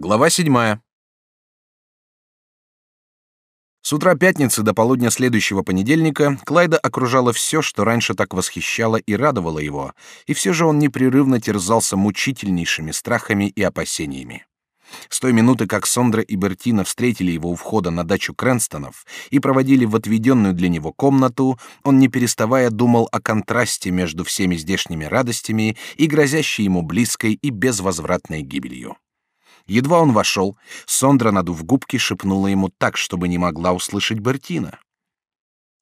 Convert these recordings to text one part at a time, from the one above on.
Глава седьмая. С утра пятницы до полудня следующего понедельника Клайда окружало все, что раньше так восхищало и радовало его, и все же он непрерывно терзался мучительнейшими страхами и опасениями. С той минуты, как Сондра и Бертина встретили его у входа на дачу Крэнстонов и проводили в отведенную для него комнату, он не переставая думал о контрасте между всеми здешними радостями и грозящей ему близкой и безвозвратной гибелью. Едва он вошел, Сондра, надув губки, шепнула ему так, чтобы не могла услышать Бертина.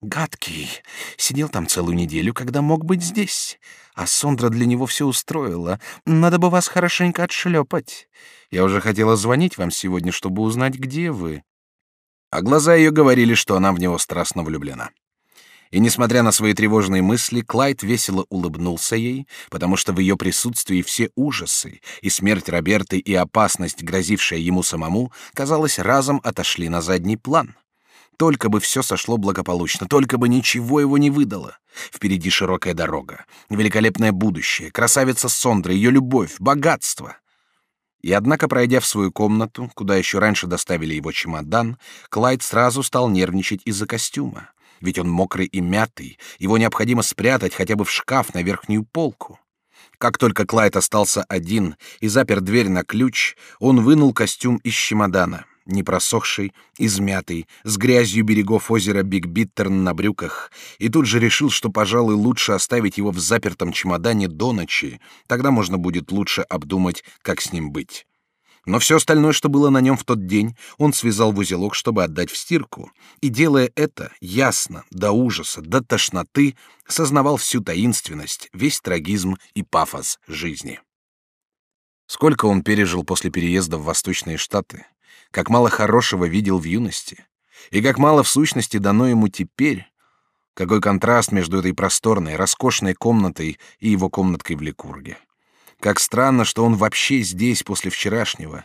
«Гадкий. Сидел там целую неделю, когда мог быть здесь. А Сондра для него все устроила. Надо бы вас хорошенько отшлепать. Я уже хотела звонить вам сегодня, чтобы узнать, где вы». А глаза ее говорили, что она в него страстно влюблена. И несмотря на свои тревожные мысли, Клайд весело улыбнулся ей, потому что в ее присутствии все ужасы, и смерть Роберты, и опасность, грозившая ему самому, казалось, разом отошли на задний план. Только бы все сошло благополучно, только бы ничего его не выдало. Впереди широкая дорога, великолепное будущее, красавица Сондра, ее любовь, богатство. И однако, пройдя в свою комнату, куда еще раньше доставили его чемодан, Клайд сразу стал нервничать из-за костюма ведь он мокрый и мятый, его необходимо спрятать хотя бы в шкаф на верхнюю полку. Как только Клайд остался один и запер дверь на ключ, он вынул костюм из чемодана, непросохший, измятый, с грязью берегов озера Биг Биттерн на брюках, и тут же решил, что, пожалуй, лучше оставить его в запертом чемодане до ночи, тогда можно будет лучше обдумать, как с ним быть. Но все остальное, что было на нем в тот день, он связал в узелок, чтобы отдать в стирку. И делая это, ясно, до ужаса, до тошноты, сознавал всю таинственность, весь трагизм и пафос жизни. Сколько он пережил после переезда в Восточные Штаты, как мало хорошего видел в юности, и как мало в сущности дано ему теперь, какой контраст между этой просторной, роскошной комнатой и его комнаткой в Ликурге. Как странно, что он вообще здесь после вчерашнего.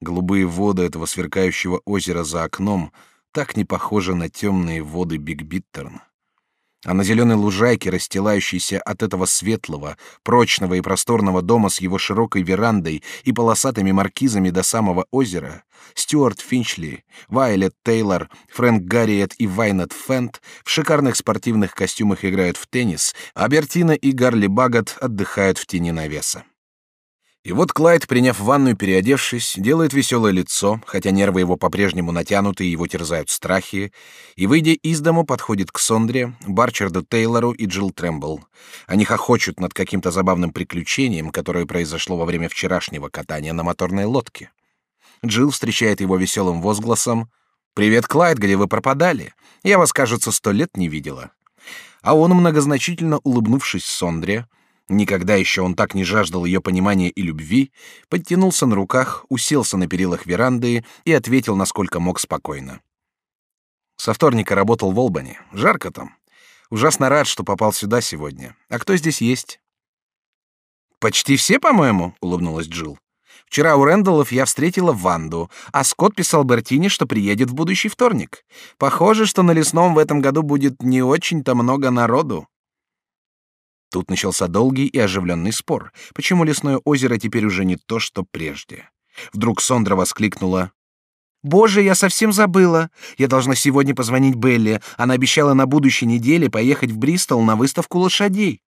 Голубые воды этого сверкающего озера за окном так не похожи на темные воды Биг Биттерн а на зеленой лужайке, расстилающейся от этого светлого, прочного и просторного дома с его широкой верандой и полосатыми маркизами до самого озера, Стюарт Финчли, Вайлет Тейлор, Фрэнк Гарриет и Вайнет Фент в шикарных спортивных костюмах играют в теннис, а Бертина и Гарли Багат отдыхают в тени навеса. И вот Клайд, приняв ванную, переодевшись, делает веселое лицо, хотя нервы его по-прежнему натянуты и его терзают страхи, и, выйдя из дому, подходит к Сондре, Барчарду Тейлору и Джилл Трэмбл. Они хохочут над каким-то забавным приключением, которое произошло во время вчерашнего катания на моторной лодке. Джилл встречает его веселым возгласом «Привет, Клайд, где вы пропадали? Я вас, кажется, сто лет не видела». А он, многозначительно улыбнувшись Сондре, Никогда еще он так не жаждал ее понимания и любви, подтянулся на руках, уселся на перилах веранды и ответил, насколько мог спокойно. Со вторника работал в Олбани. Жарко там. Ужасно рад, что попал сюда сегодня. А кто здесь есть? Почти все, по-моему, улыбнулась Джилл. Вчера у Рэндаллов я встретила Ванду, а Скотт писал Бертине, что приедет в будущий вторник. Похоже, что на лесном в этом году будет не очень-то много народу. Тут начался долгий и оживленный спор, почему лесное озеро теперь уже не то, что прежде. Вдруг Сондра воскликнула. «Боже, я совсем забыла. Я должна сегодня позвонить Белли. Она обещала на будущей неделе поехать в Бристол на выставку лошадей».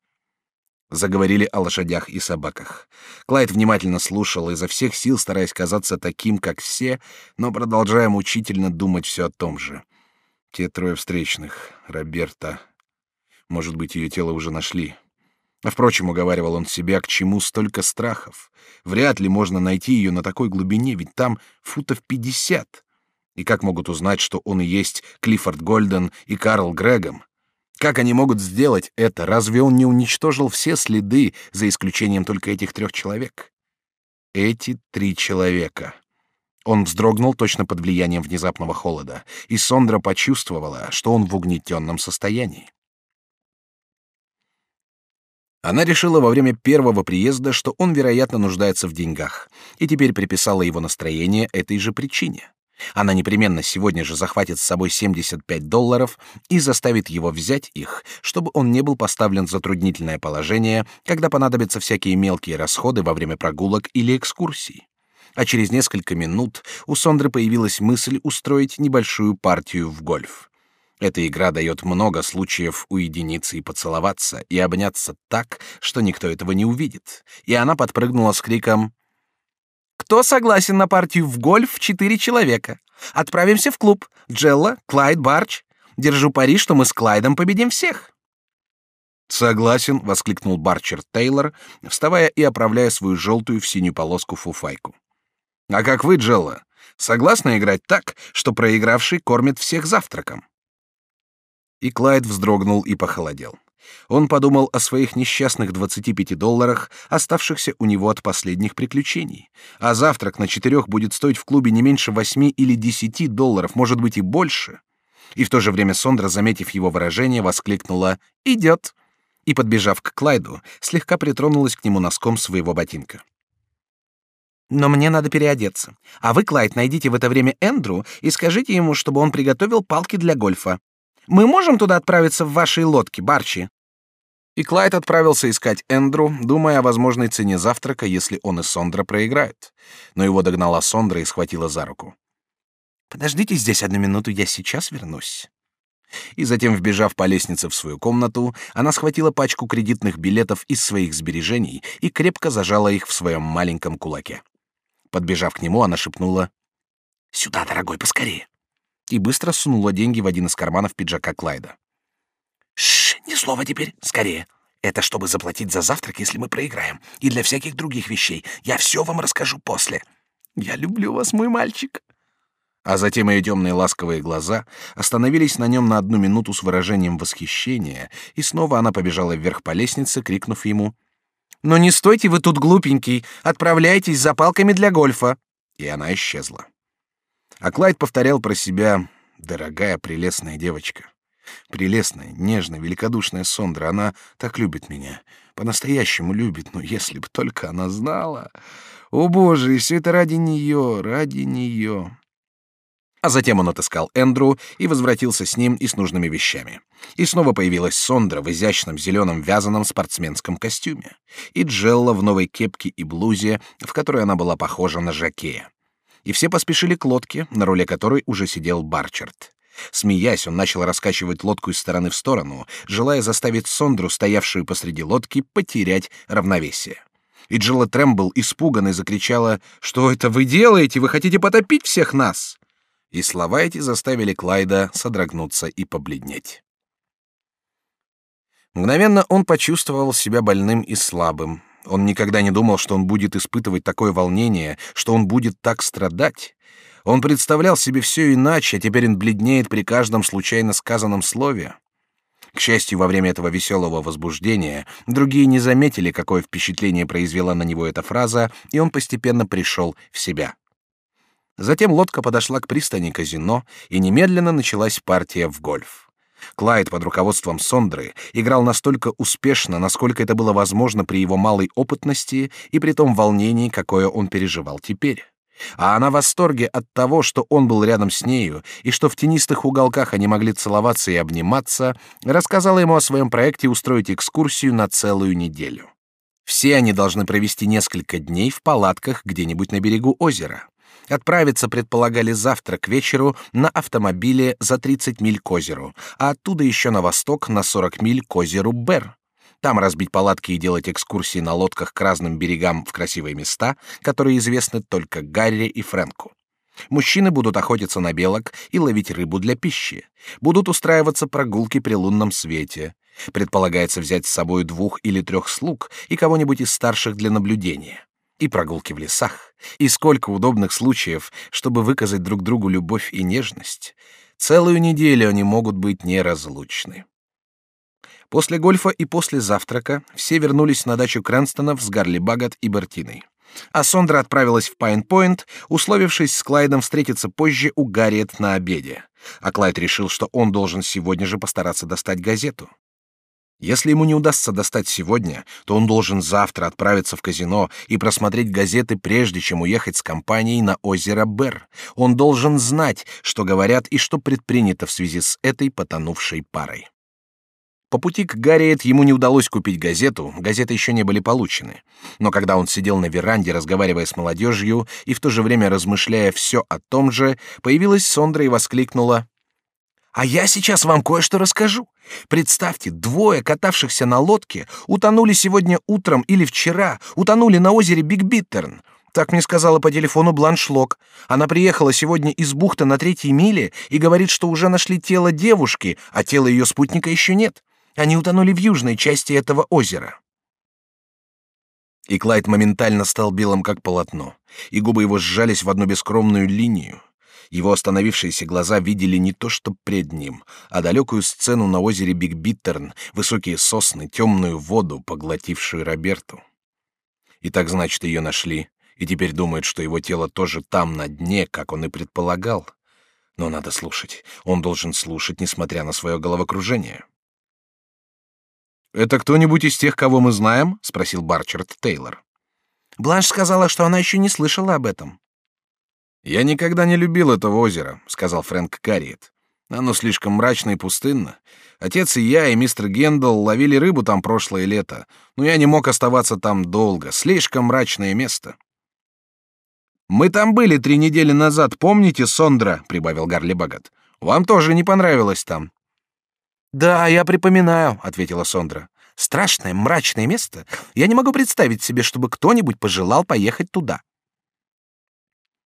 Заговорили о лошадях и собаках. Клайд внимательно слушал, изо всех сил стараясь казаться таким, как все, но продолжая мучительно думать все о том же. Те трое встречных, Роберта. Может быть, ее тело уже нашли. А впрочем, уговаривал он себя, к чему столько страхов. Вряд ли можно найти ее на такой глубине, ведь там футов пятьдесят. И как могут узнать, что он и есть Клиффорд Гольден и Карл Грегом? Как они могут сделать это? Разве он не уничтожил все следы, за исключением только этих трех человек? Эти три человека. Он вздрогнул точно под влиянием внезапного холода, и Сондра почувствовала, что он в угнетенном состоянии. Она решила во время первого приезда, что он, вероятно, нуждается в деньгах, и теперь приписала его настроение этой же причине. Она непременно сегодня же захватит с собой 75 долларов и заставит его взять их, чтобы он не был поставлен в затруднительное положение, когда понадобятся всякие мелкие расходы во время прогулок или экскурсий. а через несколько минут у Сондры появилась мысль устроить небольшую партию в гольф. Эта игра дает много случаев уединиться и поцеловаться, и обняться так, что никто этого не увидит. И она подпрыгнула с криком «Кто согласен на партию в гольф четыре человека? Отправимся в клуб. Джелла, Клайд, Барч. Держу пари, что мы с Клайдом победим всех». «Согласен», — воскликнул Барчер Тейлор, вставая и оправляя свою желтую в синюю полоску фуфайку. «А как вы, Джелла, согласны играть так, что проигравший кормит всех завтраком?» И Клайд вздрогнул и похолодел. Он подумал о своих несчастных 25 долларах, оставшихся у него от последних приключений. А завтрак на четырех будет стоить в клубе не меньше 8 или 10 долларов, может быть и больше. И в то же время Сондра, заметив его выражение, воскликнула «Идет!» и, подбежав к Клайду, слегка притронулась к нему носком своего ботинка. «Но мне надо переодеться. А вы, Клайд, найдите в это время Эндрю и скажите ему, чтобы он приготовил палки для гольфа. Мы можем туда отправиться в вашей лодке, Барчи?» И Клайд отправился искать Эндрю, думая о возможной цене завтрака, если он и Сондра проиграют. Но его догнала Сондра и схватила за руку. «Подождите здесь одну минуту, я сейчас вернусь» и затем, вбежав по лестнице в свою комнату, она схватила пачку кредитных билетов из своих сбережений и крепко зажала их в своем маленьком кулаке. Подбежав к нему, она шепнула «Сюда, дорогой, поскорее!» И быстро сунула деньги в один из карманов пиджака Клайда. «Шш, ни слова теперь, скорее!» Это чтобы заплатить за завтрак, если мы проиграем, и для всяких других вещей. Я все вам расскажу после. Я люблю вас, мой мальчик а затем ее темные ласковые глаза остановились на нем на одну минуту с выражением восхищения, и снова она побежала вверх по лестнице, крикнув ему «Но не стойте вы тут, глупенький! Отправляйтесь за палками для гольфа!» И она исчезла. А Клайд повторял про себя «Дорогая, прелестная девочка». Прелестная, нежная, великодушная Сондра, она так любит меня, по-настоящему любит, но если бы только она знала... О, Боже, и все это ради нее, ради нее. А затем он отыскал Эндрю и возвратился с ним и с нужными вещами. И снова появилась Сондра в изящном зеленом вязаном спортсменском костюме. И Джелла в новой кепке и блузе, в которой она была похожа на жакея. И все поспешили к лодке, на руле которой уже сидел Барчард. Смеясь, он начал раскачивать лодку из стороны в сторону, желая заставить Сондру, стоявшую посреди лодки, потерять равновесие. И Джилла Трэмбл испуганно закричала, «Что это вы делаете? Вы хотите потопить всех нас?» и слова эти заставили Клайда содрогнуться и побледнеть. Мгновенно он почувствовал себя больным и слабым. Он никогда не думал, что он будет испытывать такое волнение, что он будет так страдать. Он представлял себе все иначе, а теперь он бледнеет при каждом случайно сказанном слове. К счастью, во время этого веселого возбуждения другие не заметили, какое впечатление произвела на него эта фраза, и он постепенно пришел в себя. Затем лодка подошла к пристани казино, и немедленно началась партия в гольф. Клайд под руководством Сондры играл настолько успешно, насколько это было возможно при его малой опытности и при том волнении, какое он переживал теперь. А она в восторге от того, что он был рядом с нею, и что в тенистых уголках они могли целоваться и обниматься, рассказала ему о своем проекте устроить экскурсию на целую неделю. Все они должны провести несколько дней в палатках где-нибудь на берегу озера. Отправиться предполагали завтра к вечеру на автомобиле за 30 миль к озеру, а оттуда еще на восток на 40 миль к озеру Бер. Там разбить палатки и делать экскурсии на лодках к разным берегам в красивые места, которые известны только Гарри и Фрэнку. Мужчины будут охотиться на белок и ловить рыбу для пищи. Будут устраиваться прогулки при лунном свете. Предполагается взять с собой двух или трех слуг и кого-нибудь из старших для наблюдения и прогулки в лесах, и сколько удобных случаев, чтобы выказать друг другу любовь и нежность. Целую неделю они могут быть неразлучны. После гольфа и после завтрака все вернулись на дачу Крэнстонов с Гарли Багат и Бертиной. А Сондра отправилась в Пайн-Пойнт, условившись с Клайдом встретиться позже у Гарриет на обеде. А Клайд решил, что он должен сегодня же постараться достать газету. Если ему не удастся достать сегодня, то он должен завтра отправиться в казино и просмотреть газеты, прежде чем уехать с компанией на озеро Бер. Он должен знать, что говорят и что предпринято в связи с этой потонувшей парой. По пути к Гарриет ему не удалось купить газету, газеты еще не были получены. Но когда он сидел на веранде, разговаривая с молодежью и в то же время размышляя все о том же, появилась Сондра и воскликнула. «А я сейчас вам кое-что расскажу. Представьте, двое катавшихся на лодке утонули сегодня утром или вчера, утонули на озере Биг Биттерн. Так мне сказала по телефону Бланш Лок. Она приехала сегодня из бухты на третьей миле и говорит, что уже нашли тело девушки, а тела ее спутника еще нет. Они утонули в южной части этого озера. И Клайд моментально стал белым как полотно, и губы его сжались в одну бескровную линию. Его остановившиеся глаза видели не то, что пред ним, а далекую сцену на озере Биг Биттерн, высокие сосны, темную воду, поглотившую Роберту. И так значит, ее нашли, и теперь думают, что его тело тоже там на дне, как он и предполагал. Но надо слушать. Он должен слушать, несмотря на свое головокружение. «Это кто-нибудь из тех, кого мы знаем?» — спросил Барчард Тейлор. Бланш сказала, что она еще не слышала об этом. «Я никогда не любил этого озера», — сказал Фрэнк Карриет. «Оно слишком мрачно и пустынно. Отец и я, и мистер Гендал ловили рыбу там прошлое лето, но я не мог оставаться там долго. Слишком мрачное место». «Мы там были три недели назад, помните, Сондра?» — прибавил Гарли Багат. «Вам тоже не понравилось там». «Да, я припоминаю», — ответила Сондра. «Страшное, мрачное место. Я не могу представить себе, чтобы кто-нибудь пожелал поехать туда».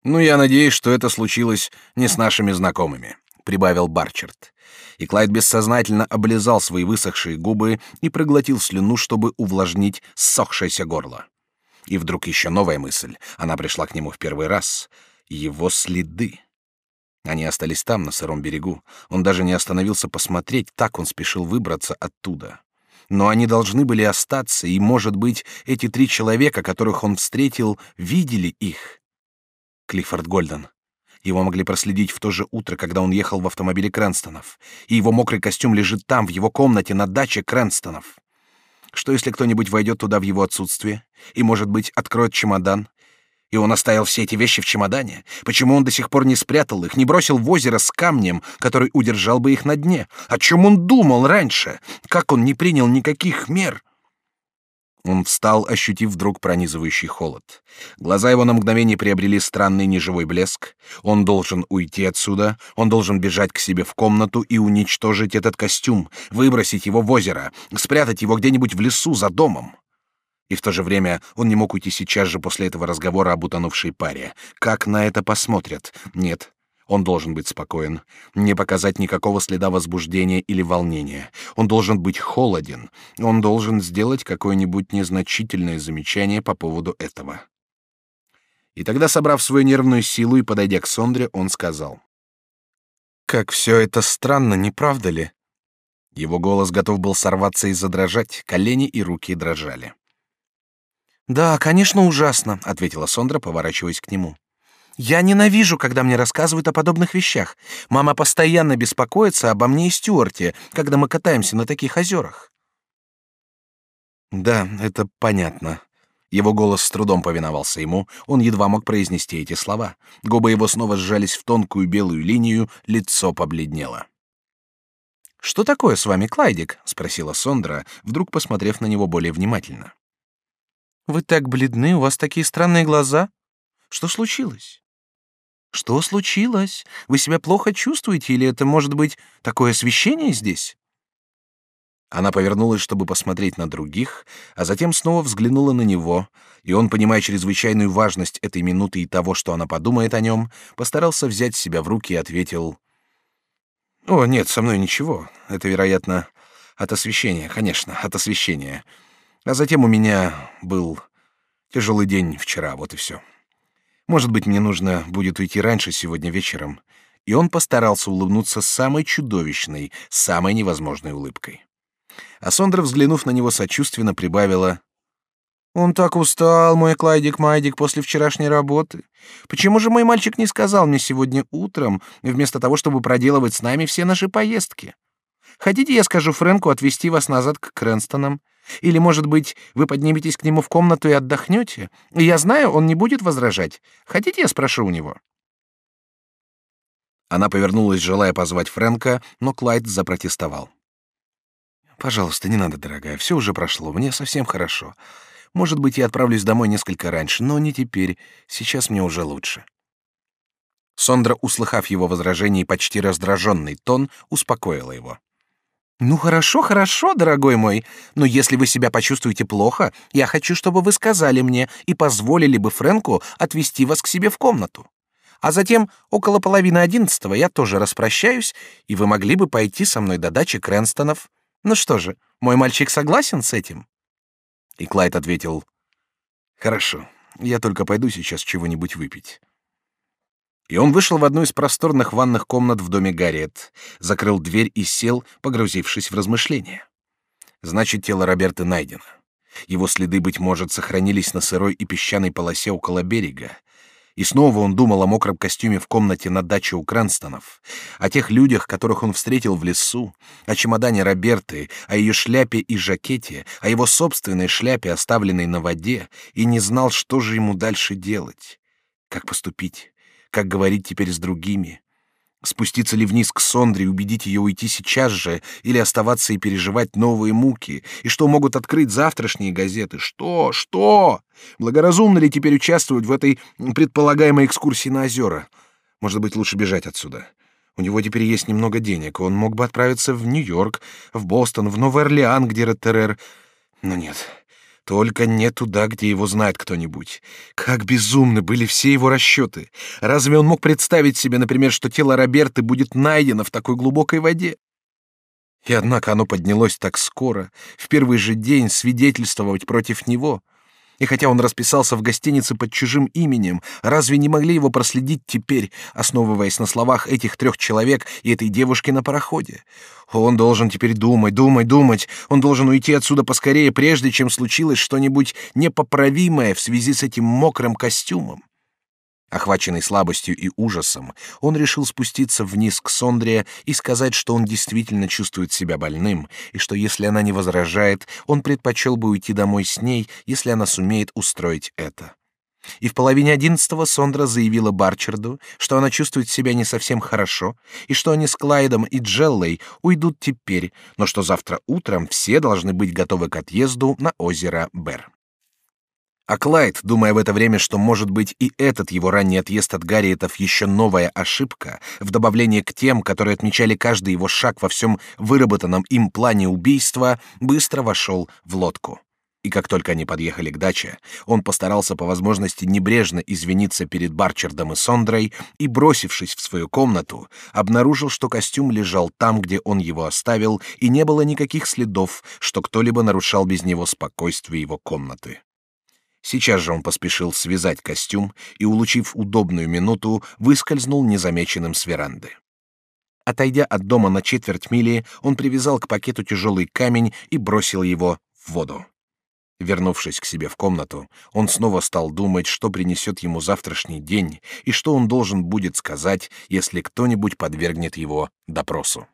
«Ну, я надеюсь, что это случилось не с нашими знакомыми», — прибавил Барчард. И Клайд бессознательно облизал свои высохшие губы и проглотил слюну, чтобы увлажнить ссохшееся горло. И вдруг еще новая мысль. Она пришла к нему в первый раз. Его следы. Они остались там, на сыром берегу. Он даже не остановился посмотреть, так он спешил выбраться оттуда. Но они должны были остаться, и, может быть, эти три человека, которых он встретил, видели их. Клиффорд Гольден. Его могли проследить в то же утро, когда он ехал в автомобиле Крэнстонов. И его мокрый костюм лежит там, в его комнате, на даче Крэнстонов. Что если кто-нибудь войдет туда в его отсутствие и, может быть, откроет чемодан? И он оставил все эти вещи в чемодане? Почему он до сих пор не спрятал их, не бросил в озеро с камнем, который удержал бы их на дне? О чем он думал раньше? Как он не принял никаких мер? Он встал, ощутив вдруг пронизывающий холод. Глаза его на мгновение приобрели странный неживой блеск. Он должен уйти отсюда, он должен бежать к себе в комнату и уничтожить этот костюм, выбросить его в озеро, спрятать его где-нибудь в лесу за домом. И в то же время он не мог уйти сейчас же после этого разговора об утонувшей паре. Как на это посмотрят? Нет, он должен быть спокоен, не показать никакого следа возбуждения или волнения. Он должен быть холоден. Он должен сделать какое-нибудь незначительное замечание по поводу этого. И тогда, собрав свою нервную силу и подойдя к Сондре, он сказал: "Как все это странно, не правда ли?" Его голос готов был сорваться и задрожать, колени и руки дрожали. "Да, конечно, ужасно", ответила Сондра, поворачиваясь к нему. Я ненавижу, когда мне рассказывают о подобных вещах. Мама постоянно беспокоится обо мне и Стюарте, когда мы катаемся на таких озерах. Да, это понятно. Его голос с трудом повиновался ему, он едва мог произнести эти слова. Губы его снова сжались в тонкую белую линию, лицо побледнело. Что такое с вами, Клайдик? – спросила Сондра, вдруг посмотрев на него более внимательно. Вы так бледны, у вас такие странные глаза. Что случилось? Что случилось? Вы себя плохо чувствуете или это может быть такое освещение здесь? Она повернулась, чтобы посмотреть на других, а затем снова взглянула на него, и он, понимая чрезвычайную важность этой минуты и того, что она подумает о нем, постарался взять себя в руки и ответил: "О, нет, со мной ничего. Это, вероятно, от освещения, конечно, от освещения. А затем у меня был тяжелый день вчера, вот и все. Может быть, мне нужно будет уйти раньше сегодня вечером. И он постарался улыбнуться самой чудовищной, самой невозможной улыбкой. А Сондра, взглянув на него сочувственно, прибавила: "Он так устал, мой Клайдик Майдик, после вчерашней работы. Почему же мой мальчик не сказал мне сегодня утром, вместо того, чтобы проделывать с нами все наши поездки? Хотите, я скажу Фрэнку отвезти вас назад к Крэнстонам? Или, может быть, вы подниметесь к нему в комнату и отдохнете? Я знаю, он не будет возражать. Хотите, я спрошу у него?» Она повернулась, желая позвать Фрэнка, но Клайд запротестовал. Пожалуйста, не надо, дорогая, все уже прошло, мне совсем хорошо. Может быть, я отправлюсь домой несколько раньше, но не теперь. Сейчас мне уже лучше. Сондра, услыхав его возражение и почти раздраженный тон, успокоила его. «Ну хорошо, хорошо, дорогой мой, но если вы себя почувствуете плохо, я хочу, чтобы вы сказали мне и позволили бы Фрэнку отвезти вас к себе в комнату. А затем, около половины одиннадцатого, я тоже распрощаюсь, и вы могли бы пойти со мной до дачи Крэнстонов. Ну что же, мой мальчик согласен с этим?» И Клайд ответил, «Хорошо, я только пойду сейчас чего-нибудь выпить». И он вышел в одну из просторных ванных комнат в доме Гарриет, закрыл дверь и сел, погрузившись в размышления. Значит, тело Роберта найдено. Его следы, быть может, сохранились на сырой и песчаной полосе около берега. И снова он думал о мокром костюме в комнате на даче у Кранстонов, о тех людях, которых он встретил в лесу, о чемодане Роберты, о ее шляпе и жакете, о его собственной шляпе, оставленной на воде, и не знал, что же ему дальше делать, как поступить. Как говорить теперь с другими? Спуститься ли вниз к Сондре убедить ее уйти сейчас же, или оставаться и переживать новые муки? И что могут открыть завтрашние газеты? Что? Что? Благоразумно ли теперь участвовать в этой предполагаемой экскурсии на озера? Может быть, лучше бежать отсюда? У него теперь есть немного денег, он мог бы отправиться в Нью-Йорк, в Бостон, в Новый Орлеан, где Реттерер... Но нет, только не туда, где его знает кто-нибудь. Как безумны были все его расчеты. Разве он мог представить себе, например, что тело Роберты будет найдено в такой глубокой воде? И однако оно поднялось так скоро, в первый же день свидетельствовать против него — и хотя он расписался в гостинице под чужим именем, разве не могли его проследить теперь, основываясь на словах этих трех человек и этой девушки на пароходе? Он должен теперь думать, думать, думать. Он должен уйти отсюда поскорее, прежде чем случилось что-нибудь непоправимое в связи с этим мокрым костюмом. Охваченный слабостью и ужасом, он решил спуститься вниз к Сондре и сказать, что он действительно чувствует себя больным, и что если она не возражает, он предпочел бы уйти домой с ней, если она сумеет устроить это. И в половине одиннадцатого Сондра заявила Барчерду, что она чувствует себя не совсем хорошо, и что они с Клайдом и Джеллой уйдут теперь, но что завтра утром все должны быть готовы к отъезду на озеро Бер. А Клайд, думая в это время, что, может быть, и этот его ранний отъезд от Гарриетов еще новая ошибка, в добавление к тем, которые отмечали каждый его шаг во всем выработанном им плане убийства, быстро вошел в лодку. И как только они подъехали к даче, он постарался по возможности небрежно извиниться перед Барчердом и Сондрой и, бросившись в свою комнату, обнаружил, что костюм лежал там, где он его оставил, и не было никаких следов, что кто-либо нарушал без него спокойствие его комнаты. Сейчас же он поспешил связать костюм и, улучив удобную минуту, выскользнул незамеченным с веранды. Отойдя от дома на четверть мили, он привязал к пакету тяжелый камень и бросил его в воду. Вернувшись к себе в комнату, он снова стал думать, что принесет ему завтрашний день и что он должен будет сказать, если кто-нибудь подвергнет его допросу.